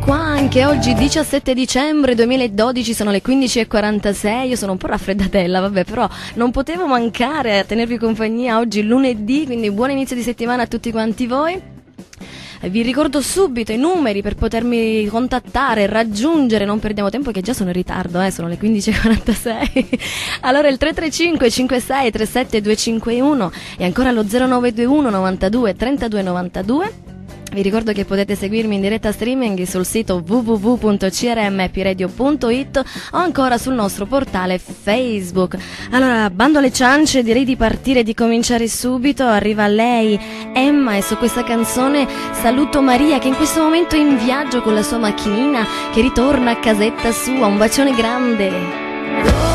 qua anche oggi 17 dicembre 2012, sono le 15.46, io sono un po' raffreddatella, vabbè, però non potevo mancare a tenervi compagnia oggi lunedì, quindi buon inizio di settimana a tutti quanti voi. Vi ricordo subito i numeri per potermi contattare, raggiungere, non perdiamo tempo che già sono in ritardo, eh, sono le 15.46. allora il 335 56 37 251 e ancora lo 0921 92 32 92. Vi ricordo che potete seguirmi in diretta streaming sul sito www.crmpiradio.it o ancora sul nostro portale Facebook. Allora, bando alle ciance, direi di partire e di cominciare subito. Arriva lei, Emma, e su questa canzone saluto Maria che in questo momento è in viaggio con la sua macchinina che ritorna a casetta sua. Un bacione grande.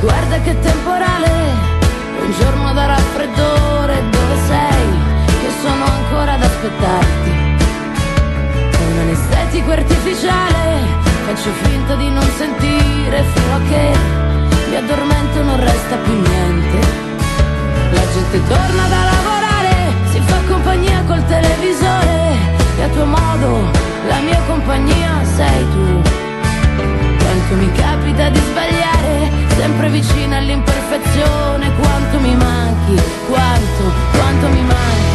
Guarda che temporale, un giorno da raffreddore, dove sei? Che sono ancora ad aspettarti. È un anestetico artificiale, faccio finta di non sentire fino a che mi addormento non resta più niente. La gente torna da lavorare, si fa compagnia col televisore e a tuo modo la mia compagnia sei tu. Quanto mi capita di sbagliare, sempre vicina all'imperfezione, quanto mi manchi, quanto, quanto mi manchi.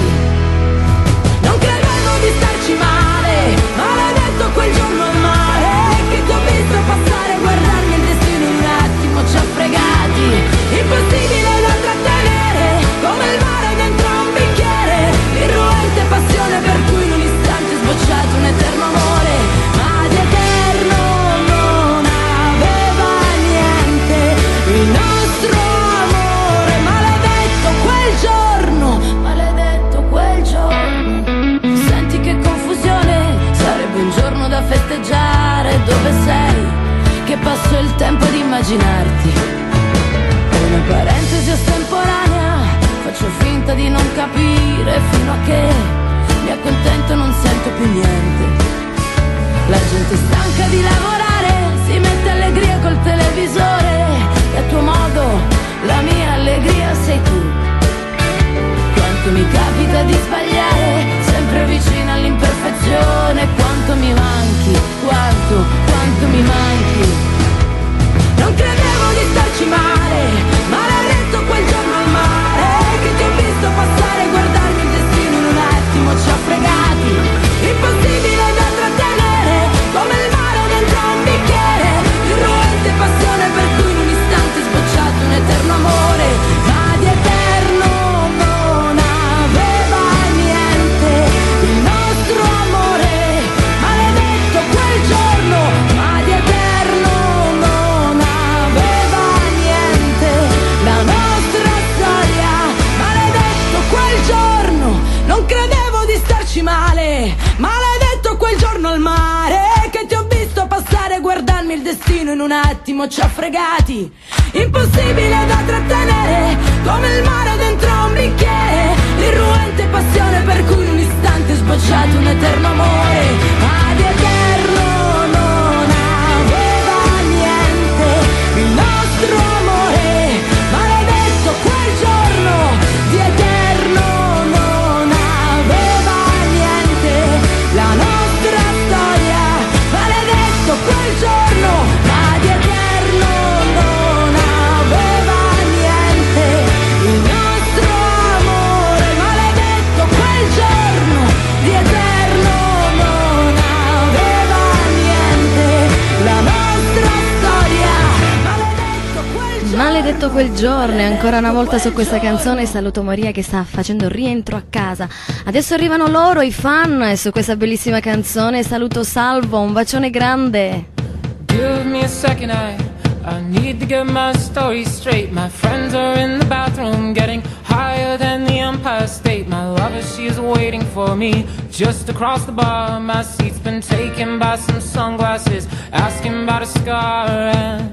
Maledetto quel giorno e ancora una volta su questa canzone saluto Maria che sta facendo rientro a casa. Adesso arrivano loro, i fan, e su questa bellissima canzone saluto Salvo, un bacione grande. Give me a second, I, I need to get my story straight. My friends are in the bathroom getting higher than the Empire State. My lover, she's waiting for me just across the bar. My seat's been taken by some sunglasses, asking about a scar. And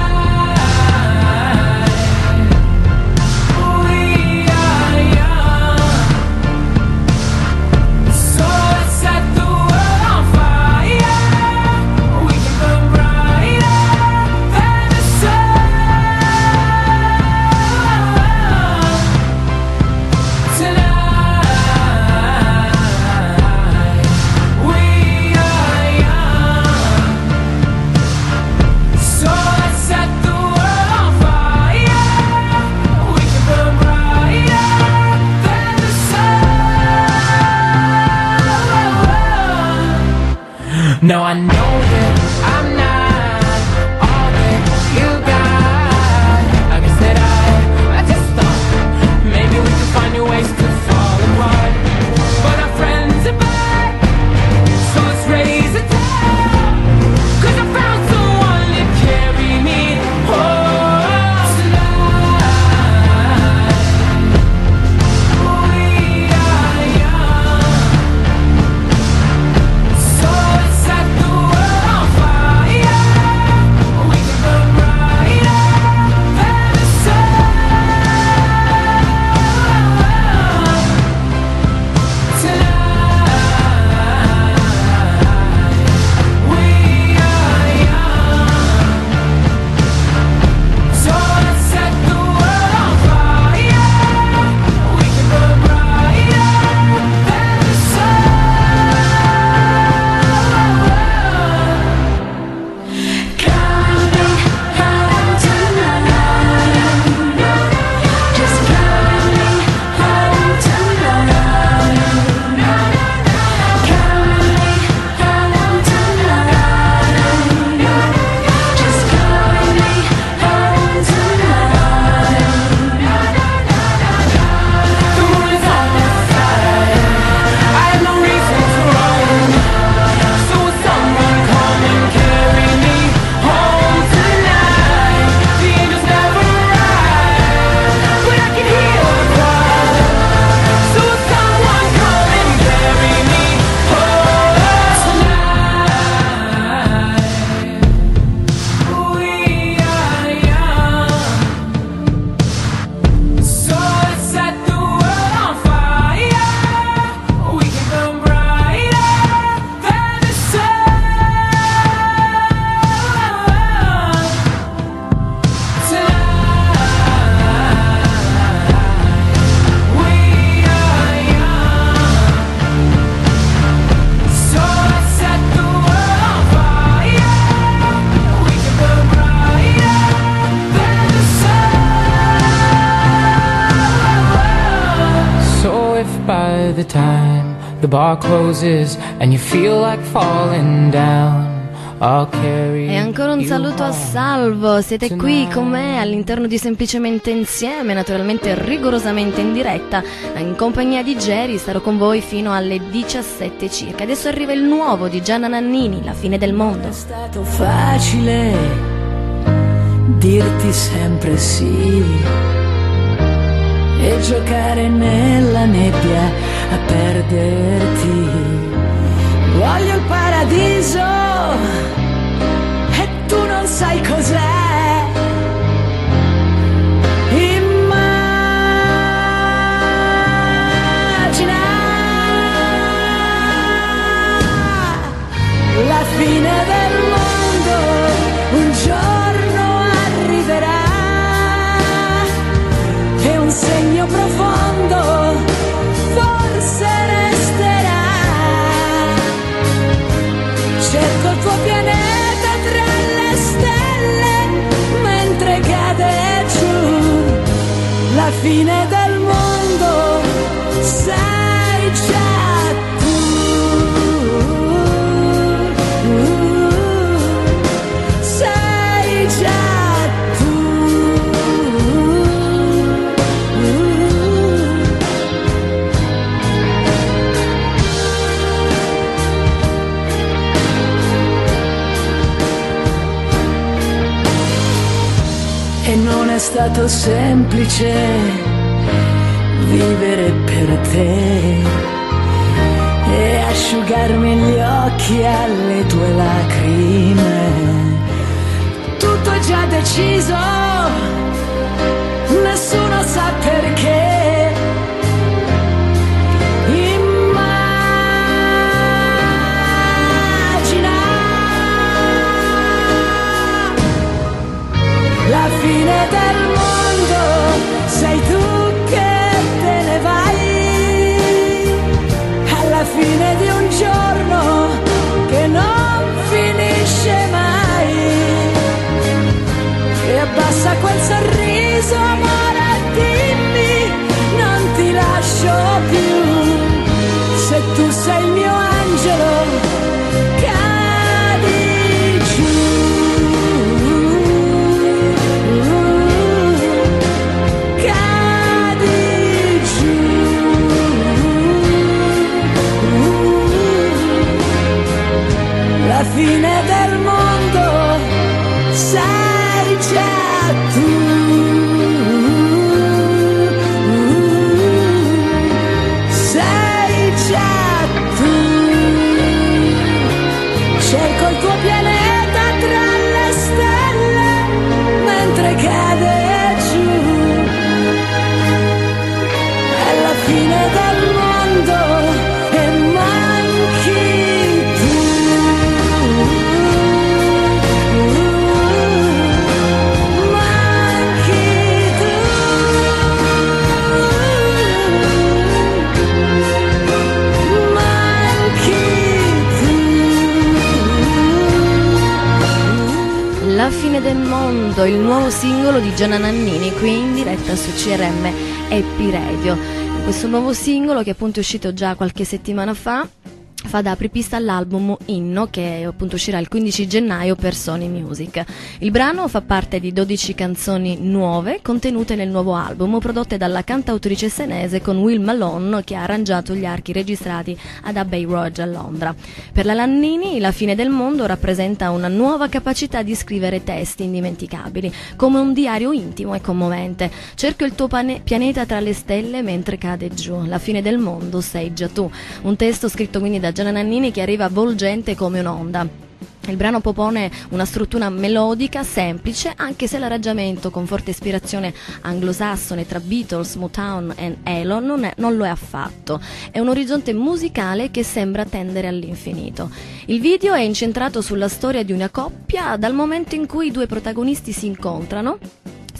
No, I know closes and you feel like falling down. E ancora un saluto a Salvo, siete qui con me all'interno di Semplicemente Insieme, naturalmente rigorosamente in diretta, in compagnia di Jerry, sarò con voi fino alle 17 circa. Adesso arriva il nuovo di Gianna Nannini, La fine del mondo. È stato facile dirti sempre sì e giocare nella nebbia a perderti. Voglio il paradiso e tu non sai cos'è. Immagina la fine del mondo un giorno profondo forse resterà. Cerco il tuo pianeta tra le stelle mentre cade giù la fine del stato semplice vivere per te. asciugarmi gli occhi alle tue lacrime. Tutto è già deciso, nessuno sa perché. Fine del mondo, sei tu che te ne vai alla fine di un giorno che non finisce mai. E abbassa quel sorriso, amore, Gianna Nannini, qui in diretta su CRM Happy Radio. Questo nuovo singolo che appunto è uscito già qualche settimana fa fa da apripista all'album Inno che appunto uscirà il 15 gennaio per Sony Music. Il brano fa parte di 12 canzoni nuove contenute nel nuovo album prodotte dalla cantautrice senese con Will Malone che ha arrangiato gli archi registrati ad Abbey Road a Londra. Per la Lannini la fine del mondo rappresenta una nuova capacità di scrivere testi indimenticabili, come un diario intimo e commovente. Cerco il tuo pianeta tra le stelle mentre cade giù. La fine del mondo sei già tu. Un testo scritto quindi da Gianna Nannini che arriva avvolgente come un'onda. Il brano propone una struttura melodica semplice, anche se l'arrangiamento con forte ispirazione anglosassone tra Beatles, Motown e Elon non, è- non lo è affatto. È un orizzonte musicale che sembra tendere all'infinito. Il video è incentrato sulla storia di una coppia dal momento in cui i due protagonisti si incontrano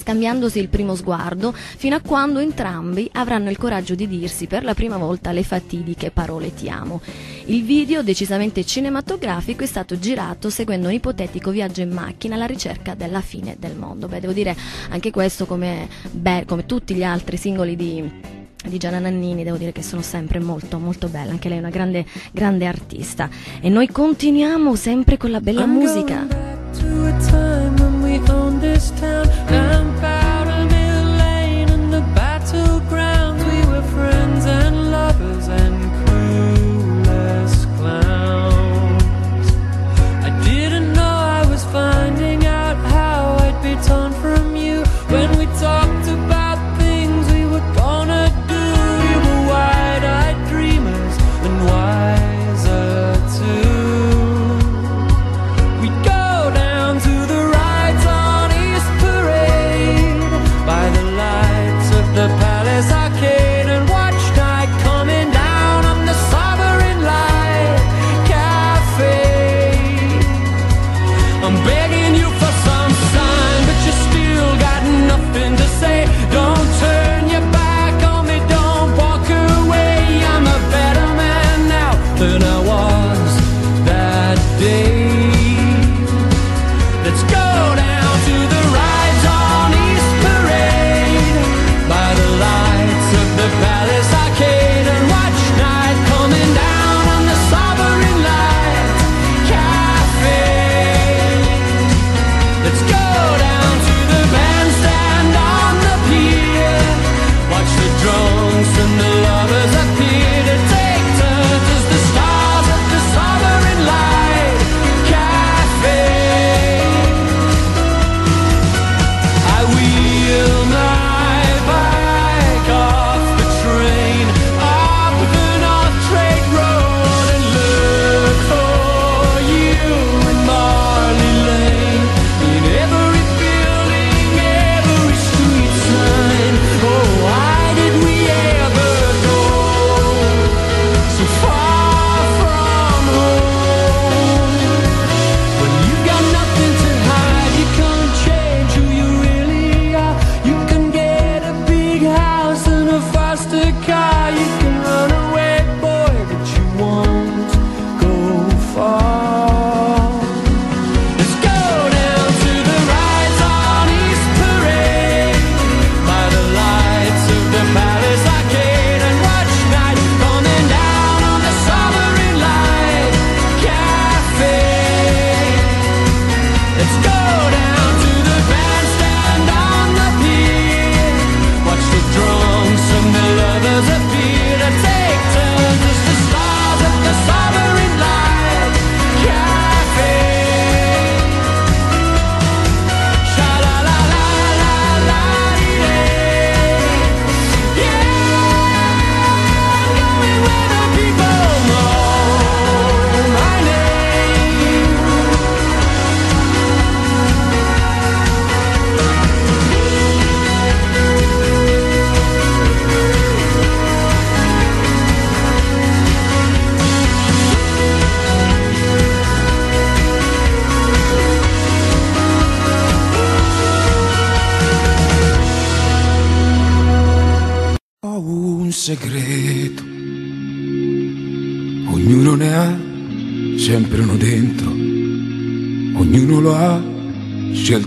scambiandosi il primo sguardo, fino a quando entrambi avranno il coraggio di dirsi per la prima volta le fatidiche parole ti amo. Il video, decisamente cinematografico, è stato girato seguendo un ipotetico viaggio in macchina alla ricerca della fine del mondo. Beh, devo dire, anche questo, come, beh, come tutti gli altri singoli di di Gianna Nannini, devo dire che sono sempre molto molto belle, anche lei è una grande, grande artista. E noi continuiamo sempre con la bella I'm musica.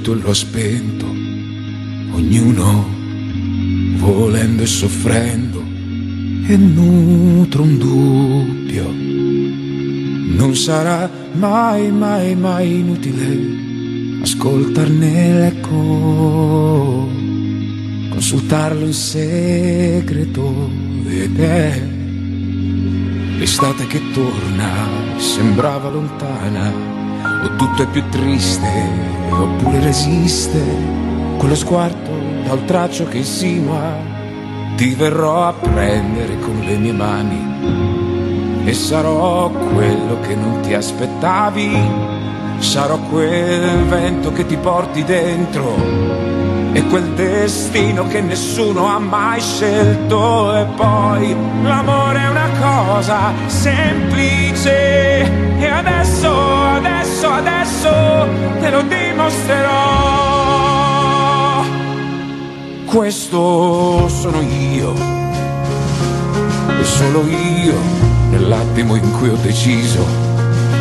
Scelto e lo ha spento, ognuno volendo e soffrendo e nutre un dubbio. Non sarà mai, mai, mai inutile ascoltarne l'eco, consultarlo in segreto ed è l'estate che torna, sembrava lontana, o tutto è più triste, oppure resiste, quello sguardo dal traccio che insinua ti verrò a prendere con le mie mani e sarò quello che non ti aspettavi, sarò quel vento che ti porti dentro e quel destino che nessuno ha mai scelto. E poi l'amore è una cosa semplice. E adesso, adesso, adesso te lo dimostrerò. Questo sono io, e solo io, nell'attimo in cui ho deciso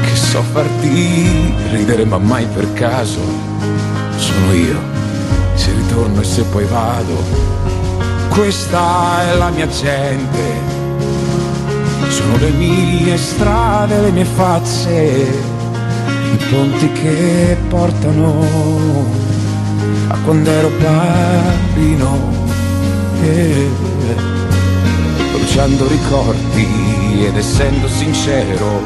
che so farti ridere ma mai per caso, sono io, ritorno e se poi vado, questa è la mia gente, sono le mie strade, le mie facce, i ponti che portano a quando ero bambino. Eh, bruciando ricordi ed essendo sincero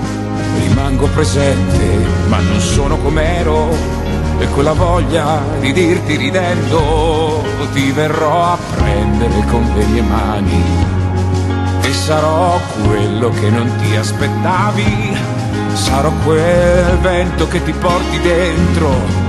rimango presente ma non sono com'ero e quella voglia di dirti ridendo ti verrò a prendere con le mie mani. E sarò quello che non ti aspettavi sarò quel vento che ti porti dentro.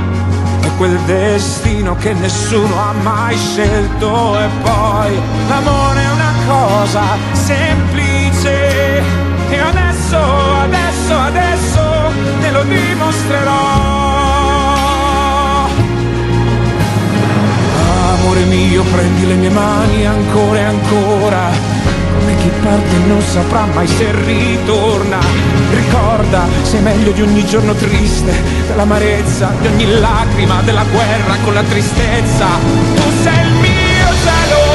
Quel destino che nessuno ha mai scelto. E poi l'amore è una cosa semplice. E adesso, adesso, adesso te lo dimostrerò. Amore mio, prendi le mie mani ancora e ancora come chi parte non saprà mai se ritorna. Ricorda, sei meglio di ogni giorno triste, dell'amarezza, di ogni lacrima, della guerra con la tristezza. Tu sei il mio cielo.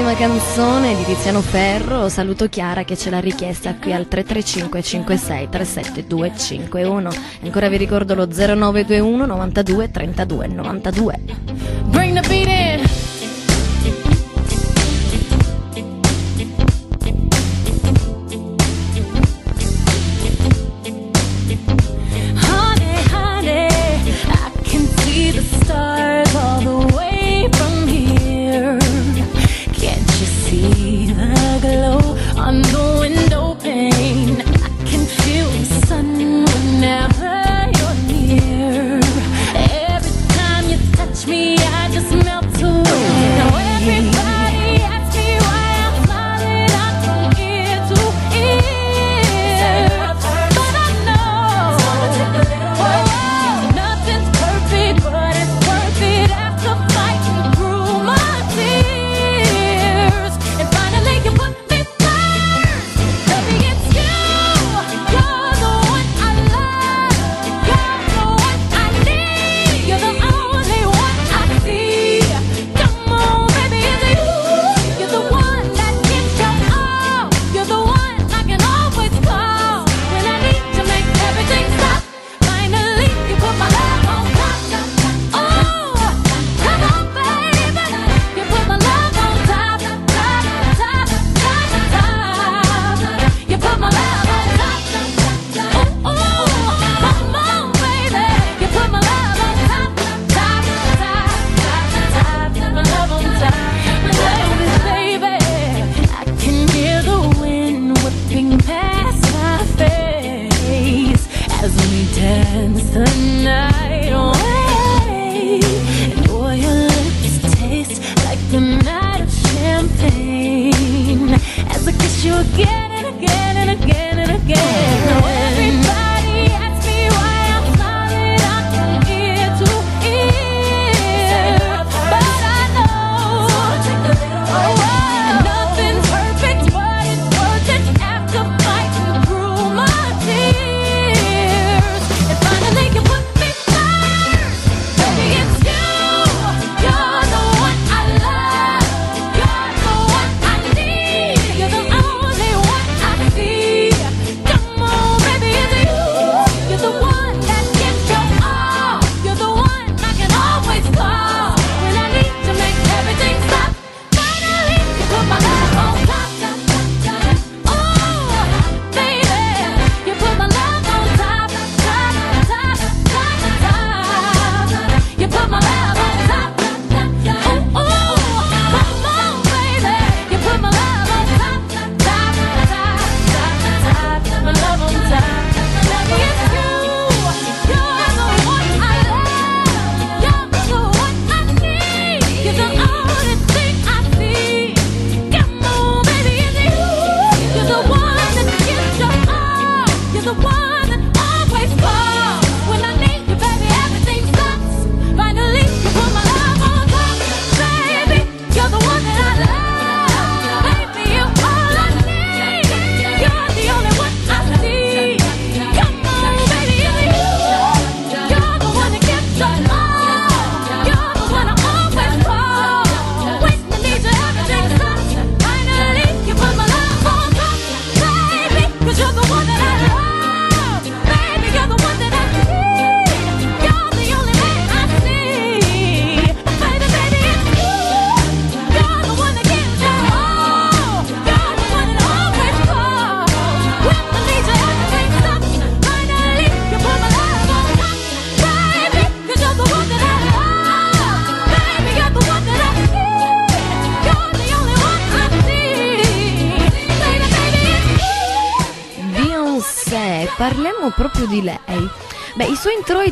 Dolcissima canzone di Tiziano Ferro saluto Chiara che ce l'ha richiesta qui al 335 56 37 251. E ancora vi ricordo lo 0921 92 32 92.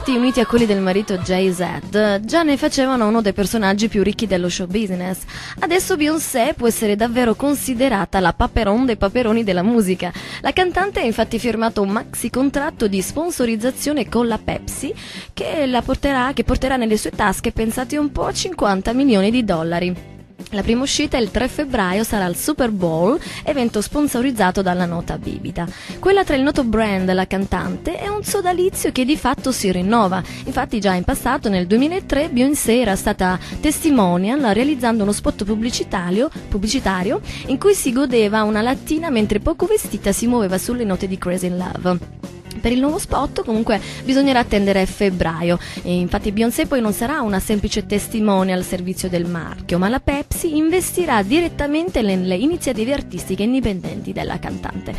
Introiti uniti a quelli del marito Jay-Z già ne facevano uno dei personaggi più ricchi dello show business. Adesso Beyoncé può essere davvero considerata la paperon dei paperoni della musica. La cantante ha infatti firmato un maxi contratto di sponsorizzazione con la Pepsi che, la porterà, che porterà nelle sue tasche, pensate un po', 50 milioni di dollari. La prima uscita il 3 febbraio sarà il Super Bowl, evento sponsorizzato dalla nota bibita. Quella tra il noto brand e la cantante è un sodalizio che di fatto si rinnova. Infatti già in passato, nel 2003, Beyoncé era stata testimonial realizzando uno spot pubblicitario, pubblicitario in cui si godeva una lattina mentre poco vestita si muoveva sulle note di Crazy in Love. Per il nuovo spot comunque bisognerà attendere febbraio e infatti Beyoncé poi non sarà una semplice testimone al servizio del marchio, ma la Pepsi investirà direttamente nelle iniziative artistiche indipendenti della cantante.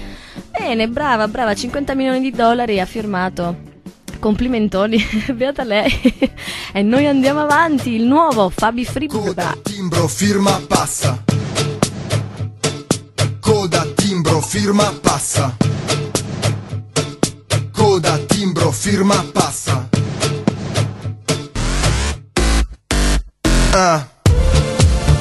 Bene, brava, brava, 50 milioni di dollari ha firmato. Complimentoni, beata lei. e noi andiamo avanti, il nuovo Fabi Free. Coda, timbro, firma, passa. Coda, timbro, firma, passa coda, timbro, firma, passa. Ah.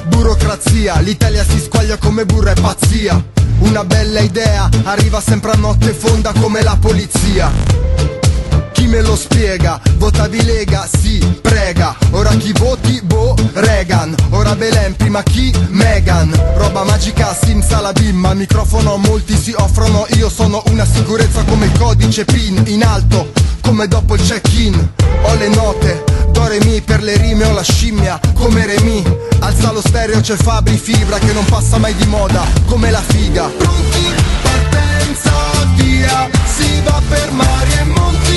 Burocrazia, l'Italia si squaglia come burra e pazzia. Una bella idea, arriva sempre a notte fonda come la polizia chi me lo spiega? Votavi Lega, sì, prega. Ora chi voti? Boh, Reagan. Ora Belen, prima chi? Megan. Roba magica, simsalabim Al microfono molti si offrono. Io sono una sicurezza come codice PIN In alto, come dopo il check-in. Ho le note, do mi per le rime ho la scimmia Come Remi Alza lo stereo, c'è Fabri Fibra Che non passa mai di moda, come la figa. Pronti, partenza, via. Si va per mari e monti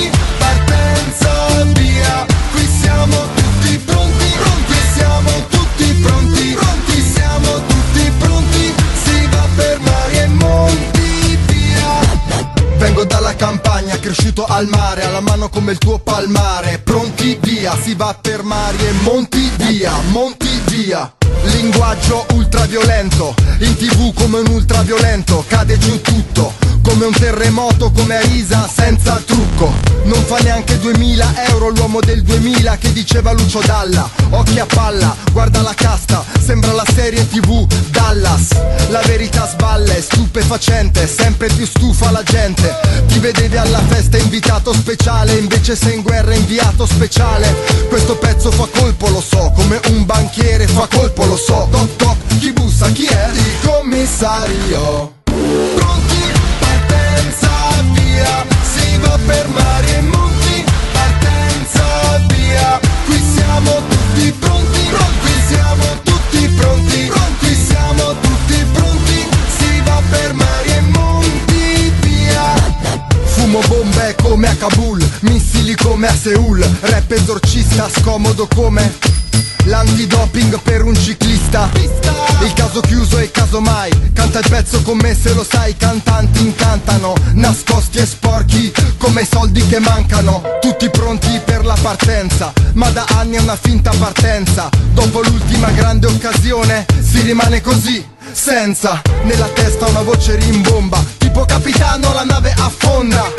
cresciuto al mare Alla mano come il tuo palmare. Pronti via, si va per mari e monti via Monti via Linguaggio ultraviolento In tv come un ultraviolento Cade giù tutto Come un terremoto, come Arisa senza trucco. Non fa neanche 2000 euro l'uomo del 2000 Che diceva Lucio Dalla. Occhi a palla, guarda la casta Sembra la serie tv Dallas. La verità sballa, è stupefacente Sempre più stufa la gente. Ti vedevi alla festa invitato speciale Invece sei in guerra inviato speciale. Questo pezzo fa colpo lo so Come un banchiere fa colpo lo so Toc toc, chi bussa, chi è? Il commissario? Pronti, partenza, via Si va per mari e monti Partenza, via. Qui siamo tutti pronti Qui siamo tutti pronti Qui siamo tutti pronti. Si va per mari e monti, via. Fumo bombe come a Kabul Missili come a Seul Rap esorcista scomodo come L'antidoping per un ciclista. Il caso chiuso e casomai Canta il pezzo con me se lo sai. Cantanti incantano Nascosti e sporchi Come i soldi che mancano. Tutti pronti per la partenza Ma da anni è una finta partenza. Dopo l'ultima grande occasione Si rimane così senza. Nella testa una voce rimbomba Tipo capitano la nave affonda.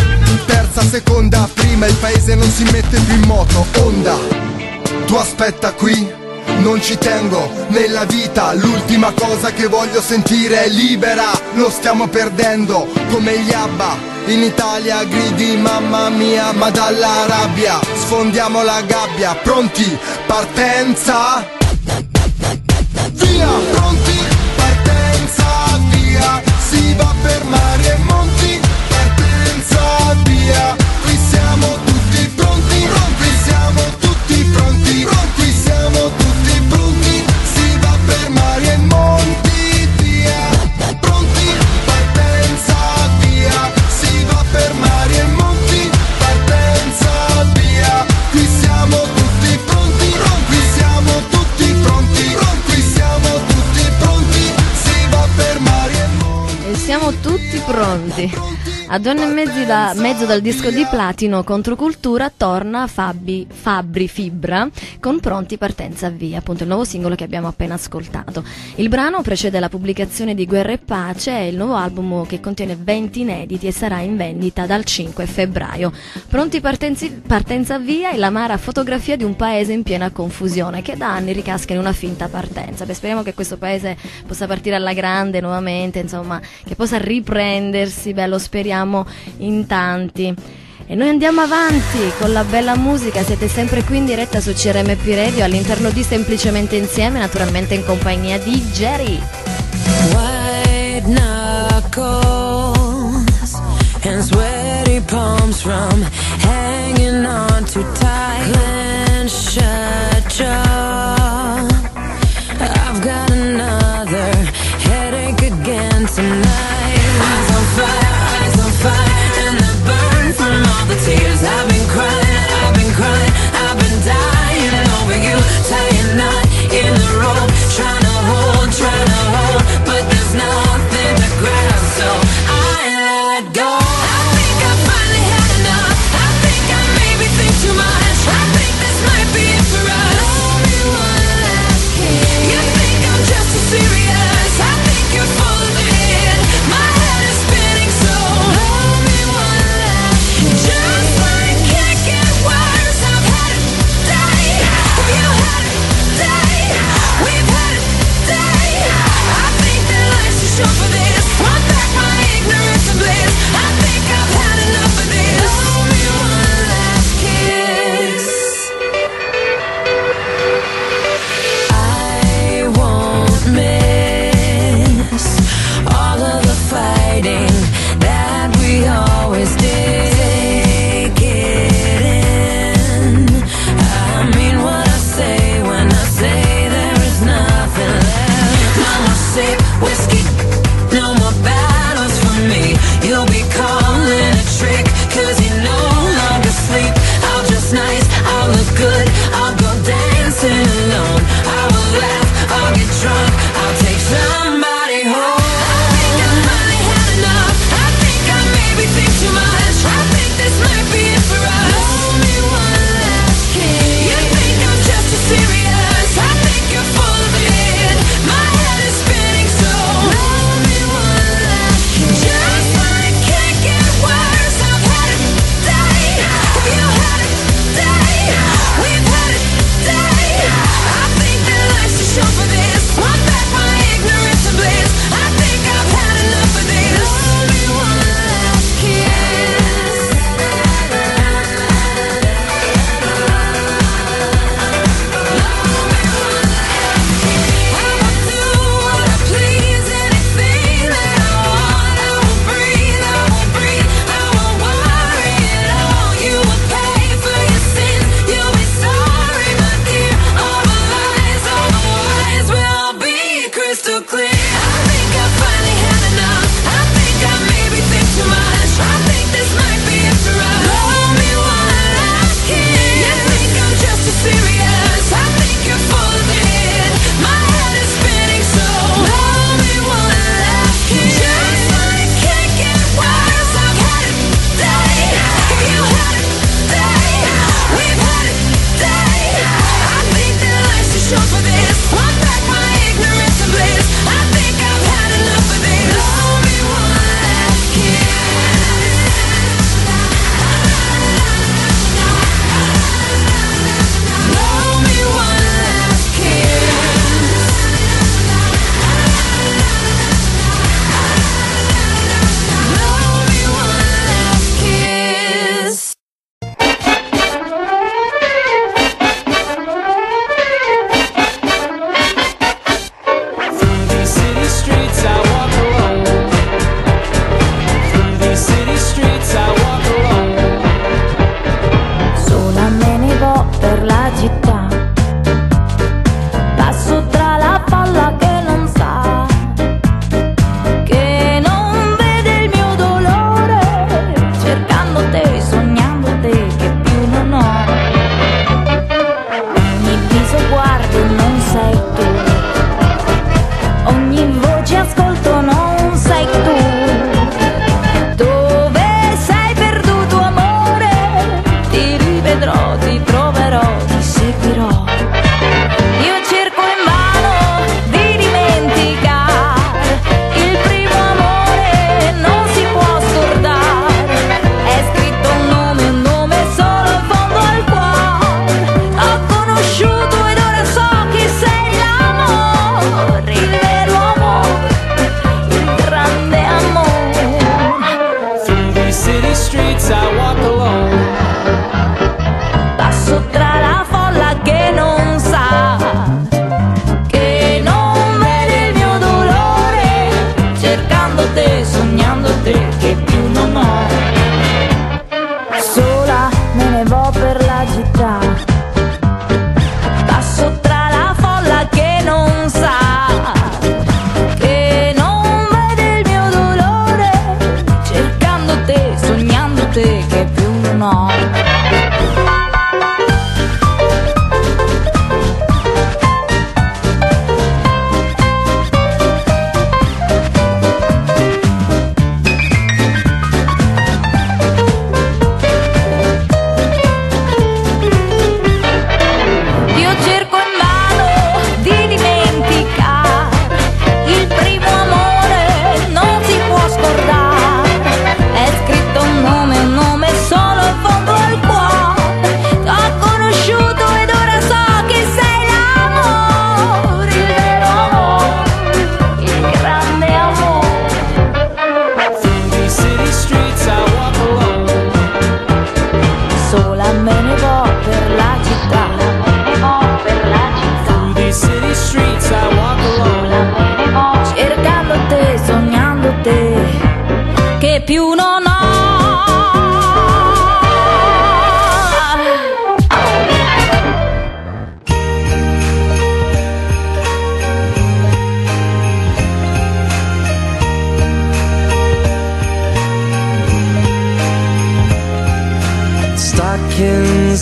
Terza, seconda, prima il paese non si mette più in moto Onda tu aspetta qui, non ci tengo. Nella vita, l'ultima cosa che voglio sentire è libera, lo stiamo perdendo. Come gli ABBA. In Italia gridi mamma mia, ma dalla rabbia. Sfondiamo la gabbia, pronti, partenza. Via, pronti, partenza, via, si va per mari pronti, A Donne e mezzo, da, mezzo dal disco di platino Controcultura torna Fabi, Fabri Fibra con Pronti partenza via, appunto il nuovo singolo che abbiamo appena ascoltato. Il brano precede la pubblicazione di Guerra e Pace, è il nuovo album che contiene 20 inediti e sarà in vendita dal 5 febbraio. Pronti partenzi, partenza via è l'amara fotografia di un paese in piena confusione che da anni ricasca in una finta partenza. Beh, speriamo che questo paese possa partire alla grande nuovamente, insomma, che possa riprendersi, beh, lo speriamo siamo in tanti. E noi andiamo avanti con la bella musica, siete sempre qui in diretta su CRMP Radio all'interno di Semplicemente Insieme, naturalmente in compagnia di Jerry. White knuckles and sweaty palms from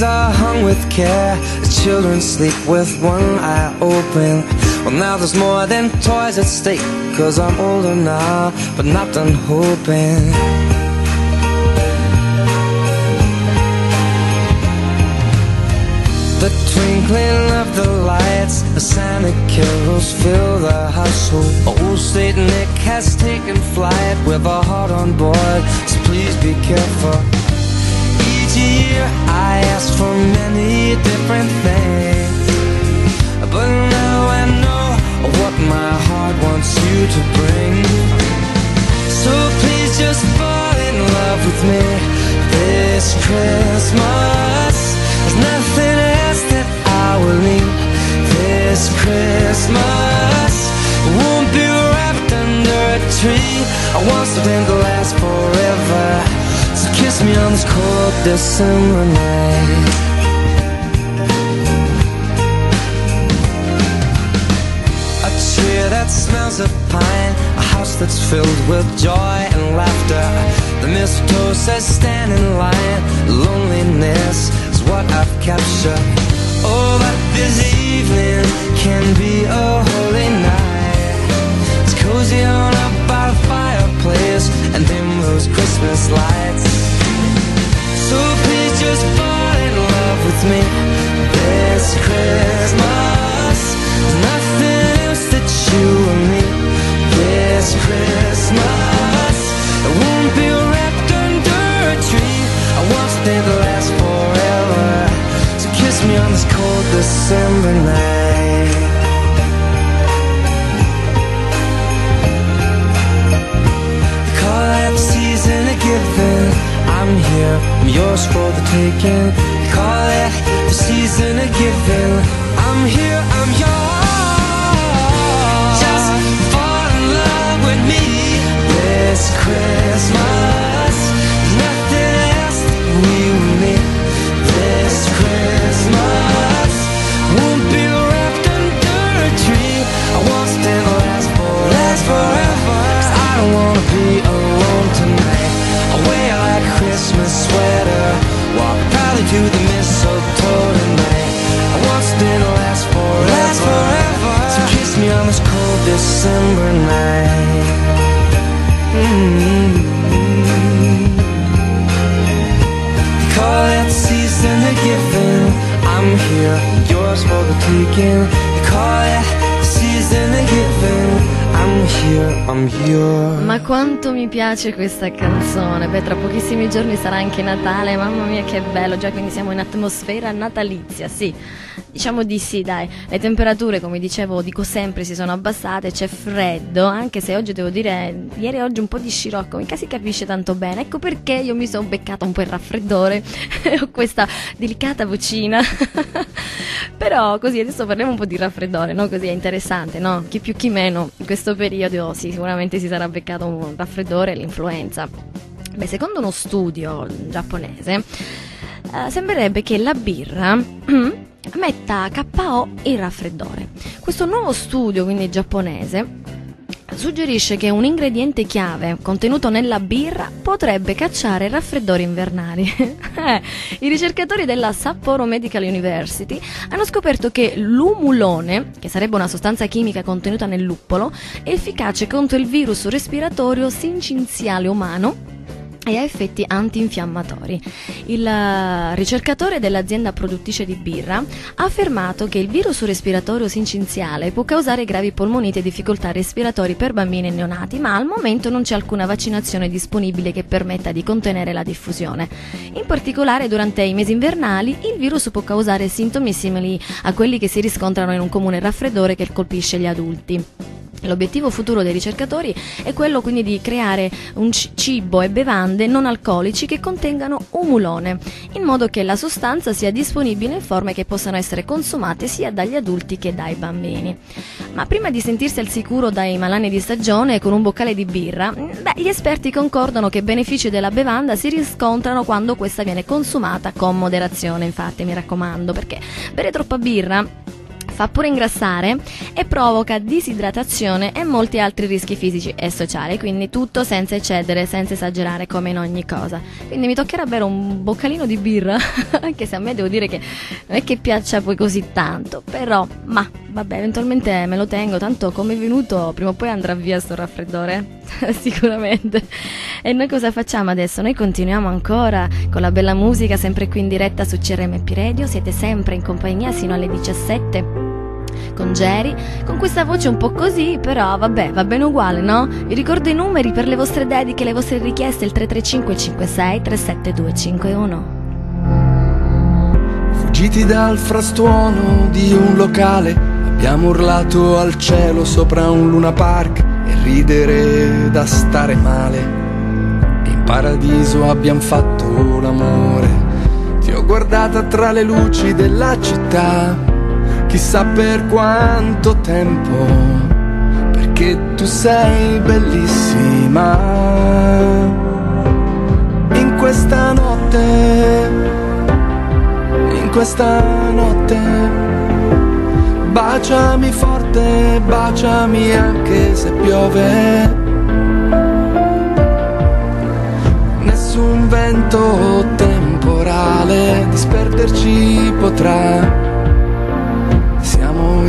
Curtains are hung with care. The children sleep with one eye open. Well, now there's more than toys at stake. Cause I'm older now, but not done hoping. The twinkling of the lights, the Santa carols fill the household. Old Saint Nick has taken flight with a heart on board, so please be careful. Each year I ask for many different things, but now I know what my heart wants you to bring. So please just fall in love with me this Christmas. There's nothing else that I will need this Christmas. Won't be wrapped under a tree. I want something to last forever. So kiss me on this cold December night. A tree that smells of pine, a house that's filled with joy and laughter. The mistletoe says stand in line, loneliness is what I've captured. Oh, but this evening can be a holy night. It's cozy on up fireplace and dim those Christmas lights. So please just fall in love with me this Christmas. Nothing else that you and me this Christmas. It won't be wrapped under a tree. I want something to last forever. So kiss me on this cold December night. I'm here, I'm yours for the taking. Call it the season of giving I'm here, I'm yours. Just fall in love with me this Christmas. Piace questa canzone. Beh, tra pochissimi giorni sarà anche Natale, mamma mia che bello, già quindi siamo in atmosfera natalizia, sì. Diciamo di sì, dai. Le temperature, come dicevo, dico sempre, si sono abbassate, c'è freddo, anche se oggi devo dire, ieri e oggi un po' di scirocco, mica si capisce tanto bene. Ecco perché io mi sono beccata un po' il raffreddore ho questa delicata vocina. Però così adesso parliamo un po' di raffreddore, no? Così è interessante, no? Chi più chi meno in questo periodo sì, sicuramente si sarà beccato un raffreddore e l'influenza. Beh, secondo uno studio giapponese, eh, sembrerebbe che la birra metta KO il raffreddore. Questo nuovo studio, quindi giapponese, suggerisce che un ingrediente chiave contenuto nella birra potrebbe cacciare raffreddori invernali. I ricercatori della Sapporo Medical University hanno scoperto che l'umulone, che sarebbe una sostanza chimica contenuta nel luppolo, è efficace contro il virus respiratorio sinciziale umano e ha effetti antinfiammatori. Il eh, ricercatore dell'azienda produttrice di birra ha affermato che il virus respiratorio sinciziale può causare gravi polmoniti e difficoltà respiratori per bambini e neonati, ma al momento non c'è alcuna vaccinazione disponibile che permetta di contenere la diffusione. In particolare durante i mesi invernali il virus può causare sintomi simili a quelli che si riscontrano in un comune raffreddore che colpisce gli adulti. L'obiettivo futuro dei ricercatori è quello quindi di creare un cibo e bevande non alcolici che contengano umulone, in modo che la sostanza sia disponibile in forme che possano essere consumate sia dagli adulti che dai bambini. Ma prima di sentirsi al sicuro dai malanni di stagione con un boccale di birra, beh, gli esperti concordano che i benefici della bevanda si riscontrano quando questa viene consumata con moderazione, infatti mi raccomando, perché bere troppa birra fa pure ingrassare e provoca disidratazione e molti altri rischi fisici e sociali, quindi tutto senza eccedere, senza esagerare come in ogni cosa. Quindi mi toccherà bere un boccalino di birra, anche se a me devo dire che non è che piaccia poi così tanto, però ma vabbè, eventualmente me lo tengo, tanto come è venuto prima o poi andrà via sto raffreddore, sicuramente. E noi cosa facciamo adesso? Noi continuiamo ancora con la bella musica, sempre qui in diretta su CRMP Radio, siete sempre in compagnia sino alle 17 con Jerry, con questa voce un po' così, però vabbè, va bene uguale, no? Vi ricordo i numeri per le vostre dediche, le vostre richieste, il 335 56 37251. Fuggiti dal frastuono di un locale, abbiamo urlato al cielo sopra un luna park e ridere da stare male. In paradiso abbiamo fatto l'amore, ti ho guardata tra le luci della città chissà per quanto tempo, perché tu sei bellissima. In questa notte, in questa notte, baciami forte, baciami anche se piove. Nessun vento temporale disperderci potrà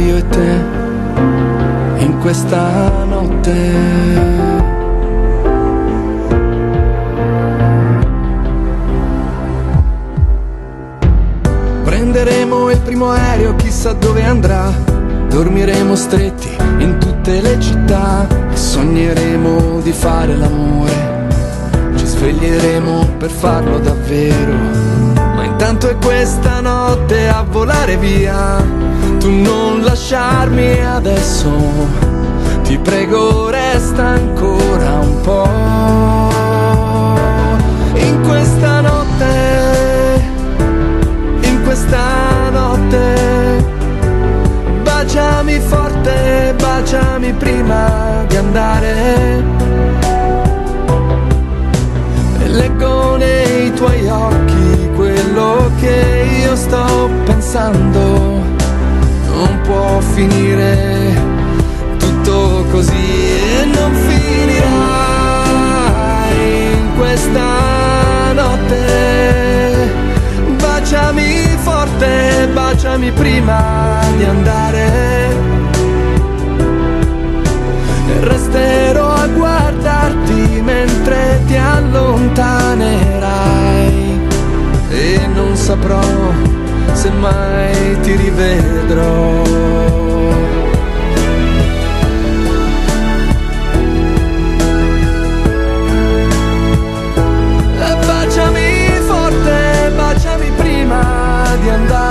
io e te in questa notte. Prenderemo il primo aereo, chissà dove andrà. Dormiremo stretti in tutte le città e sogneremo di fare l'amore. Ci sveglieremo per farlo davvero. Ma intanto è questa notte a volare via tu non lasciarmi adesso, ti prego resta ancora un po'. In questa notte, in questa notte, baciami forte, baciami prima di andare. Leggo nei tuoi occhi quello che io sto pensando può finire tutto così e non finirà in questa notte. Baciami forte, baciami prima di andare. Resterò a guardarti mentre ti allontanerai e non saprò se mai ti rivedrò. baciami forte, baciami prima di andare.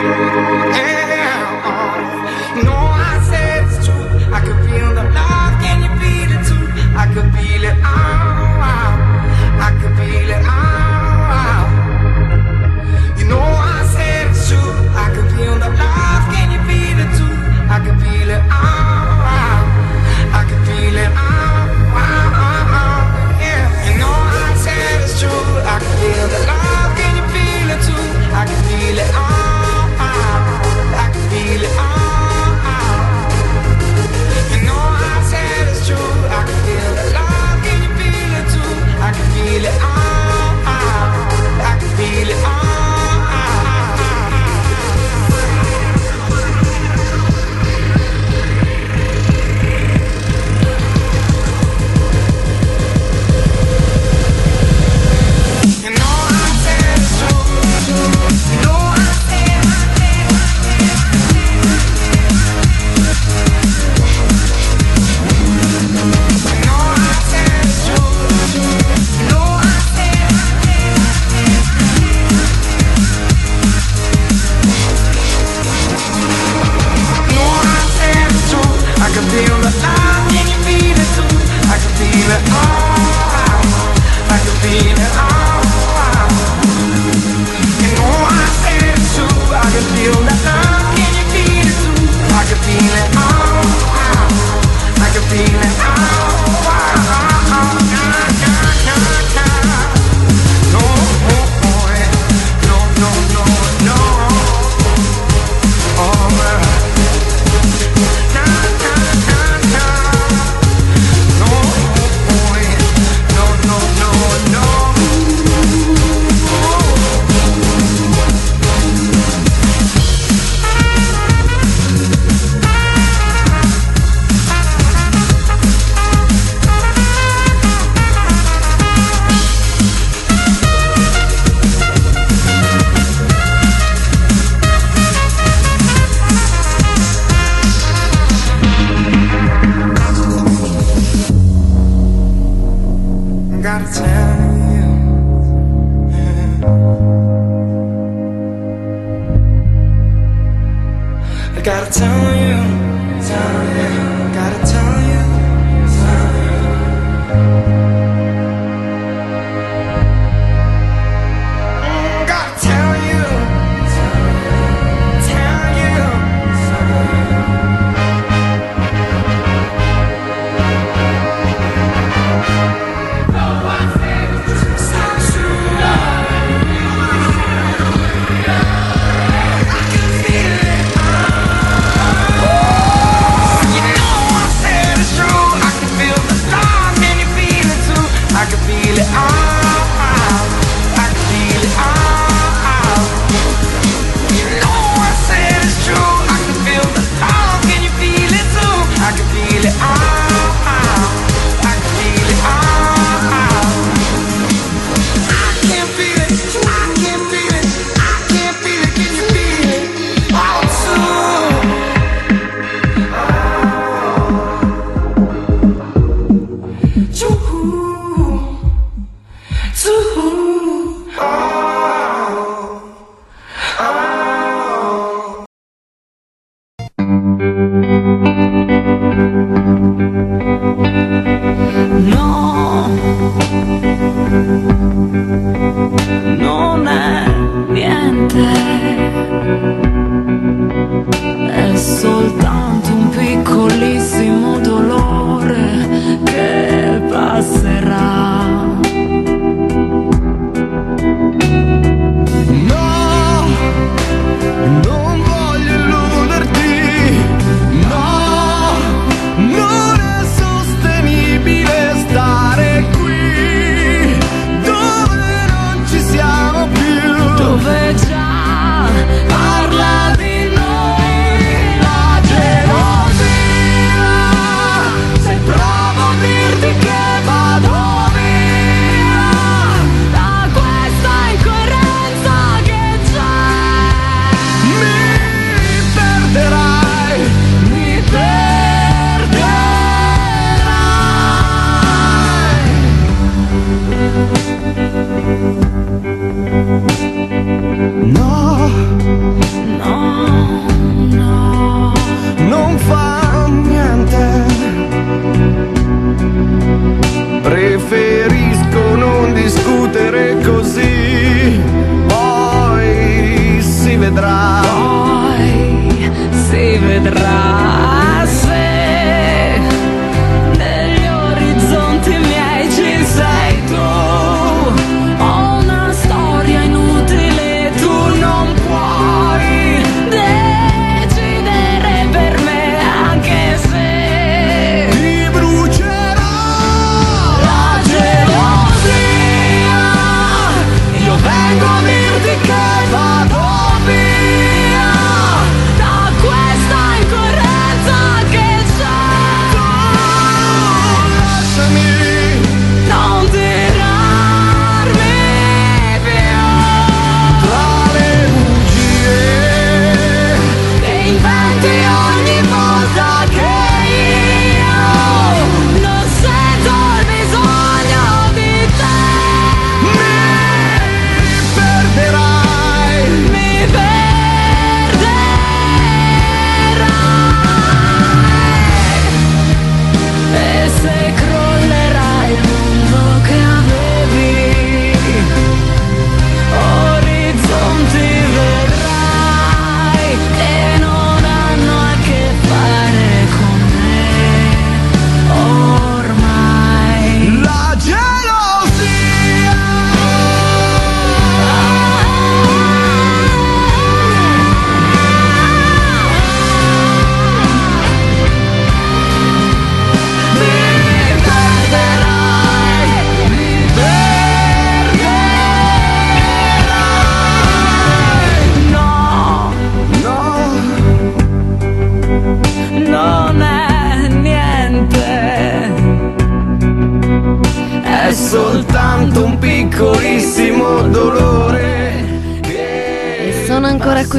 all around.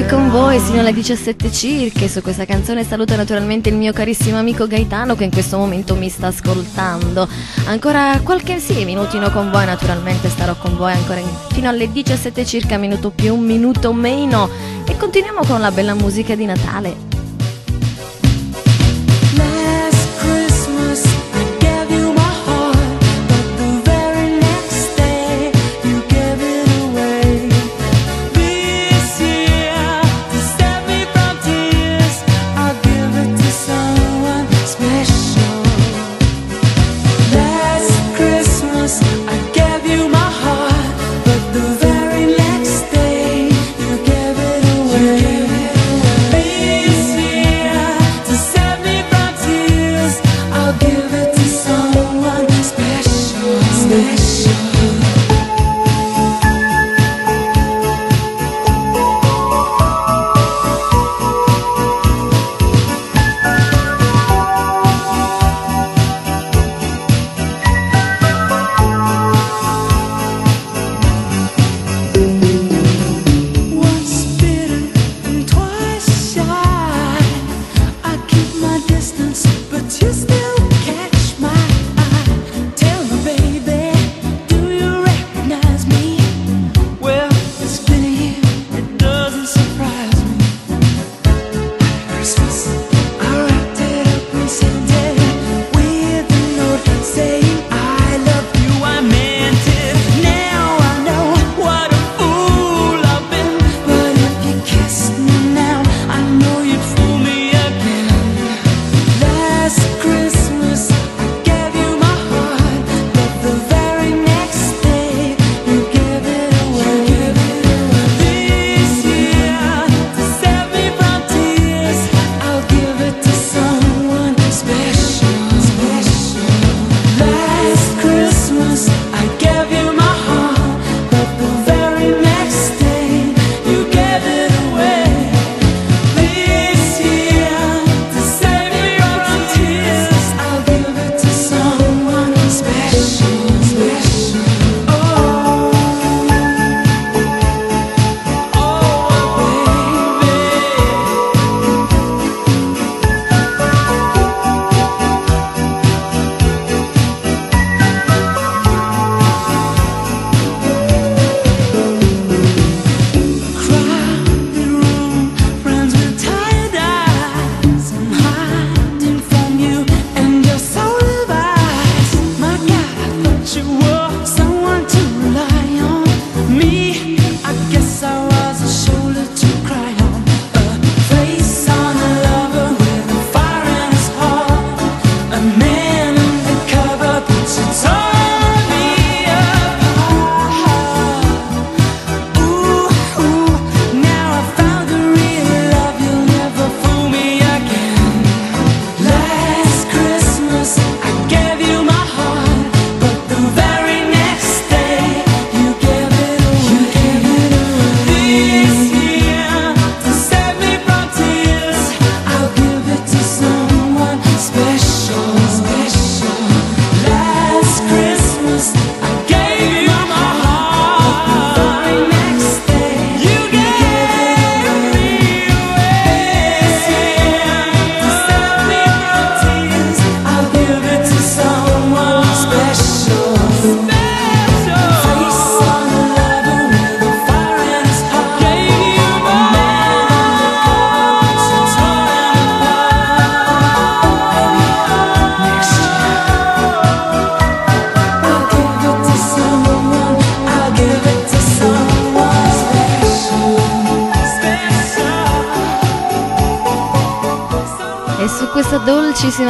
qui con voi sino alle 17 circa. Su questa canzone saluto naturalmente il mio carissimo amico Gaetano che in questo momento mi sta ascoltando. Ancora qualche sì, minutino con voi, naturalmente starò con voi ancora in, fino alle 17 circa, minuto più, un minuto meno. E continuiamo con la bella musica di Natale.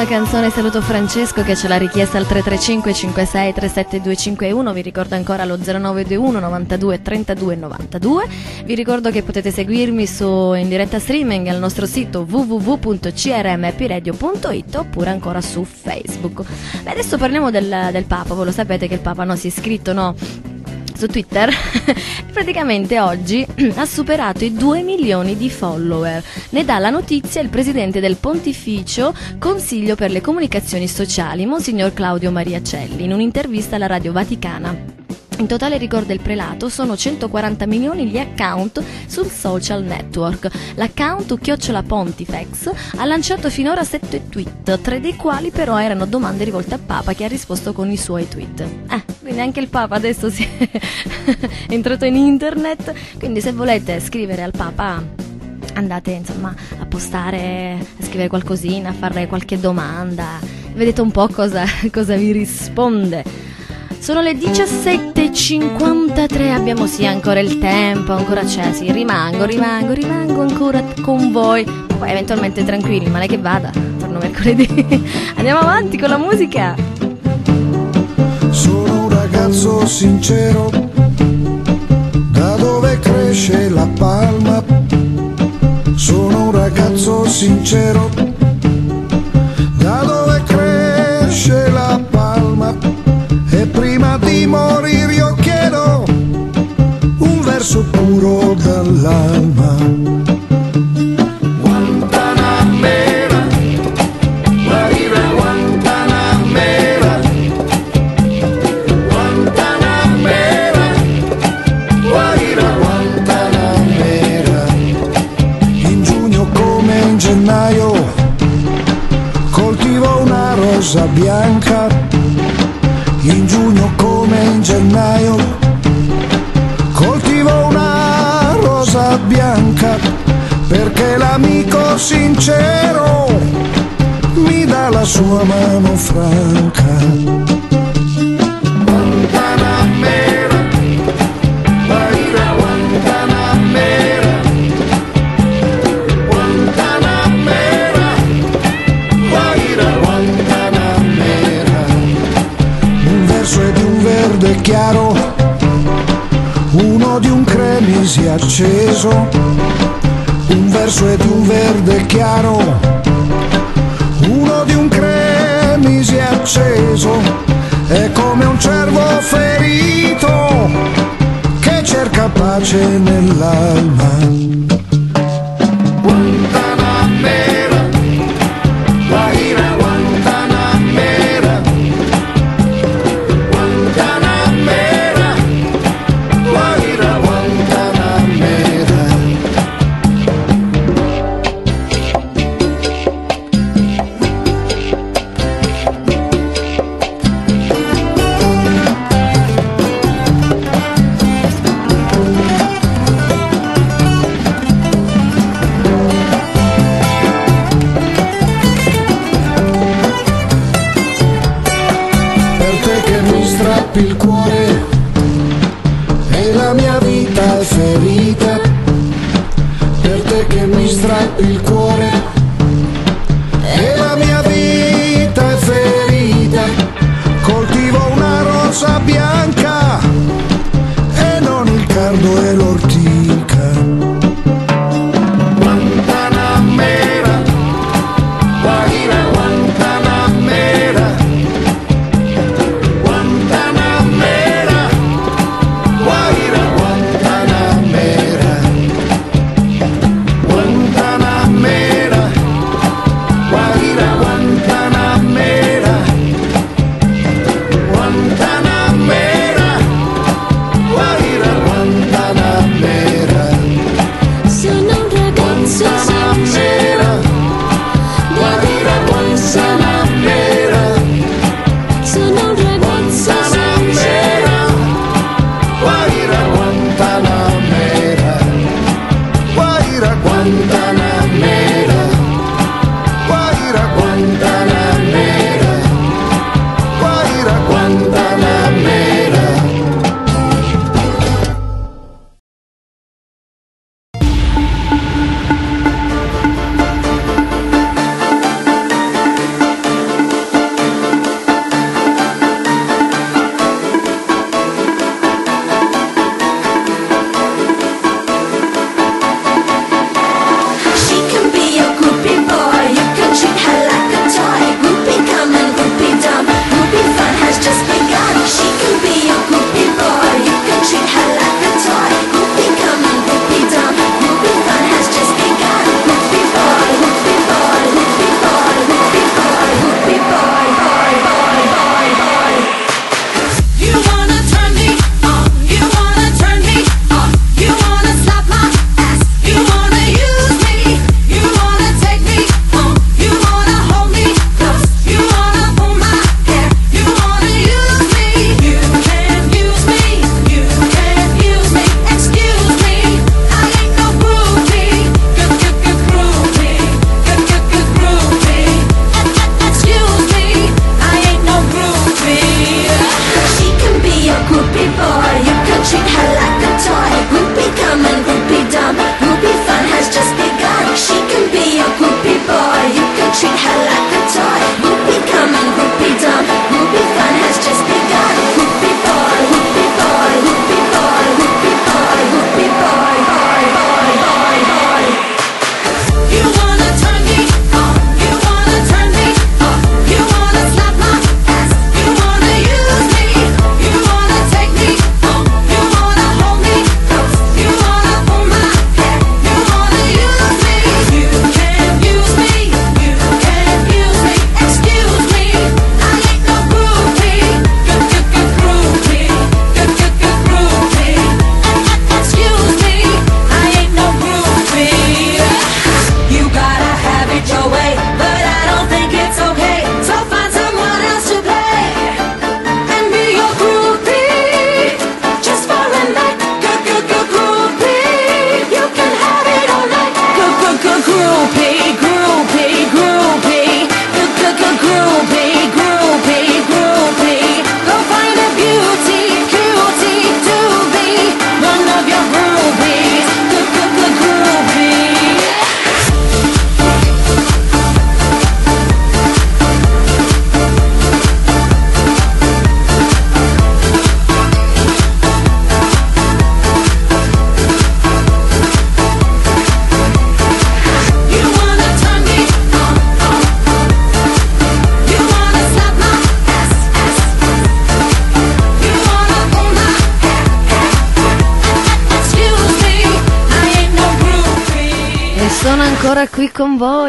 Dolcissima canzone saluto Francesco che ce l'ha richiesta al 335 56 37251, vi ricordo ancora lo 0921 92 32 92, vi ricordo che potete seguirmi su in diretta streaming al nostro sito www.crmhappyradio.it oppure ancora su Facebook. Beh, adesso parliamo del, del Papa, voi lo sapete che il Papa non si è iscritto, no? Su Twitter praticamente oggi ha superato i 2 milioni di follower. Ne dà la notizia il presidente del Pontificio Consiglio per le Comunicazioni Sociali, Monsignor Claudio Mariacelli, in un'intervista alla Radio Vaticana. In totale, ricorda il prelato, sono 140 milioni gli account sul social network. L'account Chiocciola Pontifex ha lanciato finora 7 tweet, tre dei quali però erano domande rivolte a Papa che ha risposto con i suoi tweet. Eh, quindi anche il Papa adesso si è entrato in internet, quindi se volete scrivere al Papa andate insomma a postare, a scrivere qualcosina, a fare qualche domanda, vedete un po' cosa, cosa vi risponde. Sono le 17.53, abbiamo sì ancora il tempo, ancora c'è, sì, rimango, rimango, rimango ancora con voi. Poi eventualmente tranquilli, male che vada, torno mercoledì. Andiamo avanti con la musica. Sono un ragazzo sincero, da dove cresce la palma. Sono un ragazzo sincero, prima di morire io chiedo un verso puro dall'alma. Guantanamera, guarire Guantanamera, Guantanamera, guarire Guantanamera. In giugno come in gennaio coltivo una rosa bianca. Bianca perché l'amico sincero mi dà la sua mano franca. Un cremisi acceso, un verso di un verde chiaro, uno di un cremisi acceso, è come un cervo ferito che cerca pace nell'alma.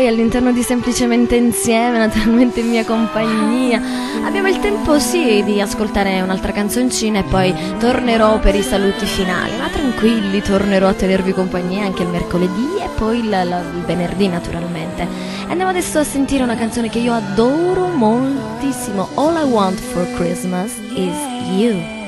voi all'interno di Semplicemente Insieme, naturalmente in mia compagnia. Abbiamo il tempo sì di ascoltare un'altra canzoncina e poi tornerò per i saluti finali, ma tranquilli, tornerò a tenervi compagnia anche il mercoledì e poi il, il venerdì naturalmente. Andiamo adesso a sentire una canzone che io adoro moltissimo, All I Want for Christmas is You.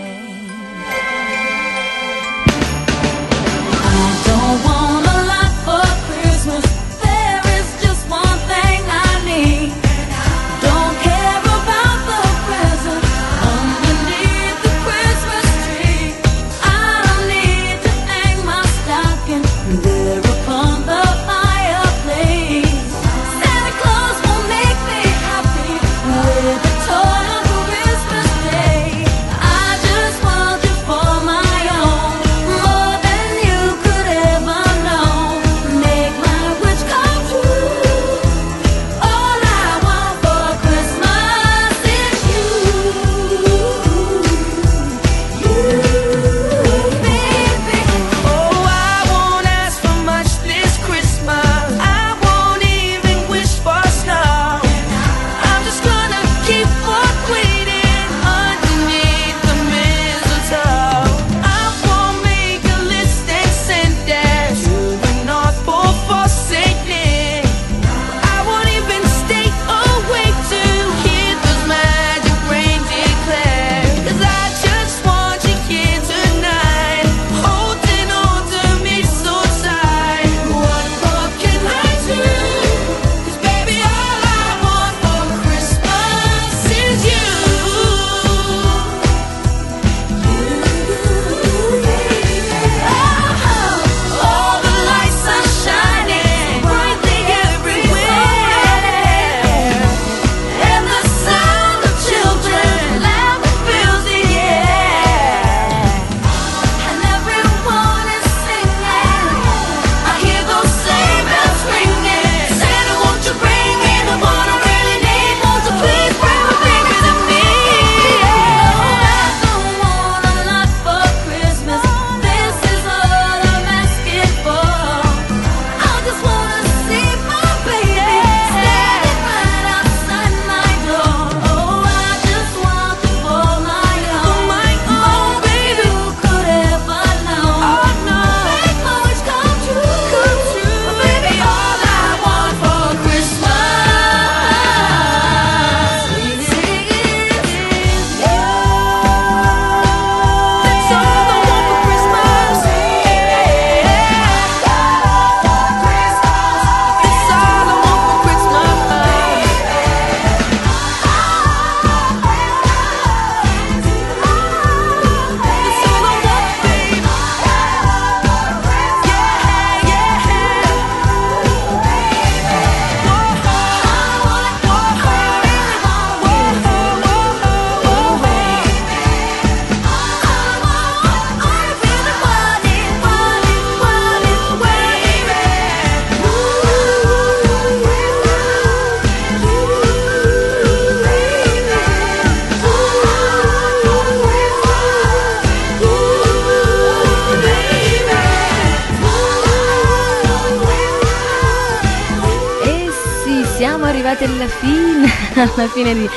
alla fine di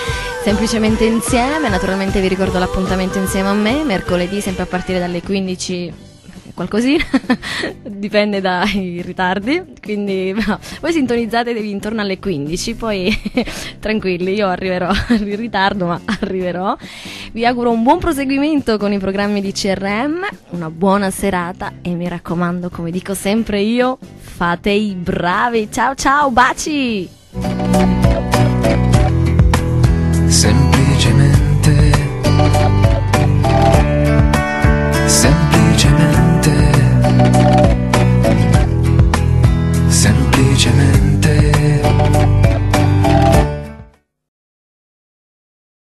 Semplicemente Insieme. Naturalmente vi ricordo l'appuntamento insieme a me, mercoledì sempre a partire dalle 15 qualcosina, dipende dai ritardi, quindi no. voi sintonizzatevi intorno alle 15, poi tranquilli, io arriverò in ritardo, ma arriverò. Vi auguro un buon proseguimento con i programmi di CRM, una buona serata e mi raccomando, come dico sempre io, fate i bravi. Ciao ciao, baci!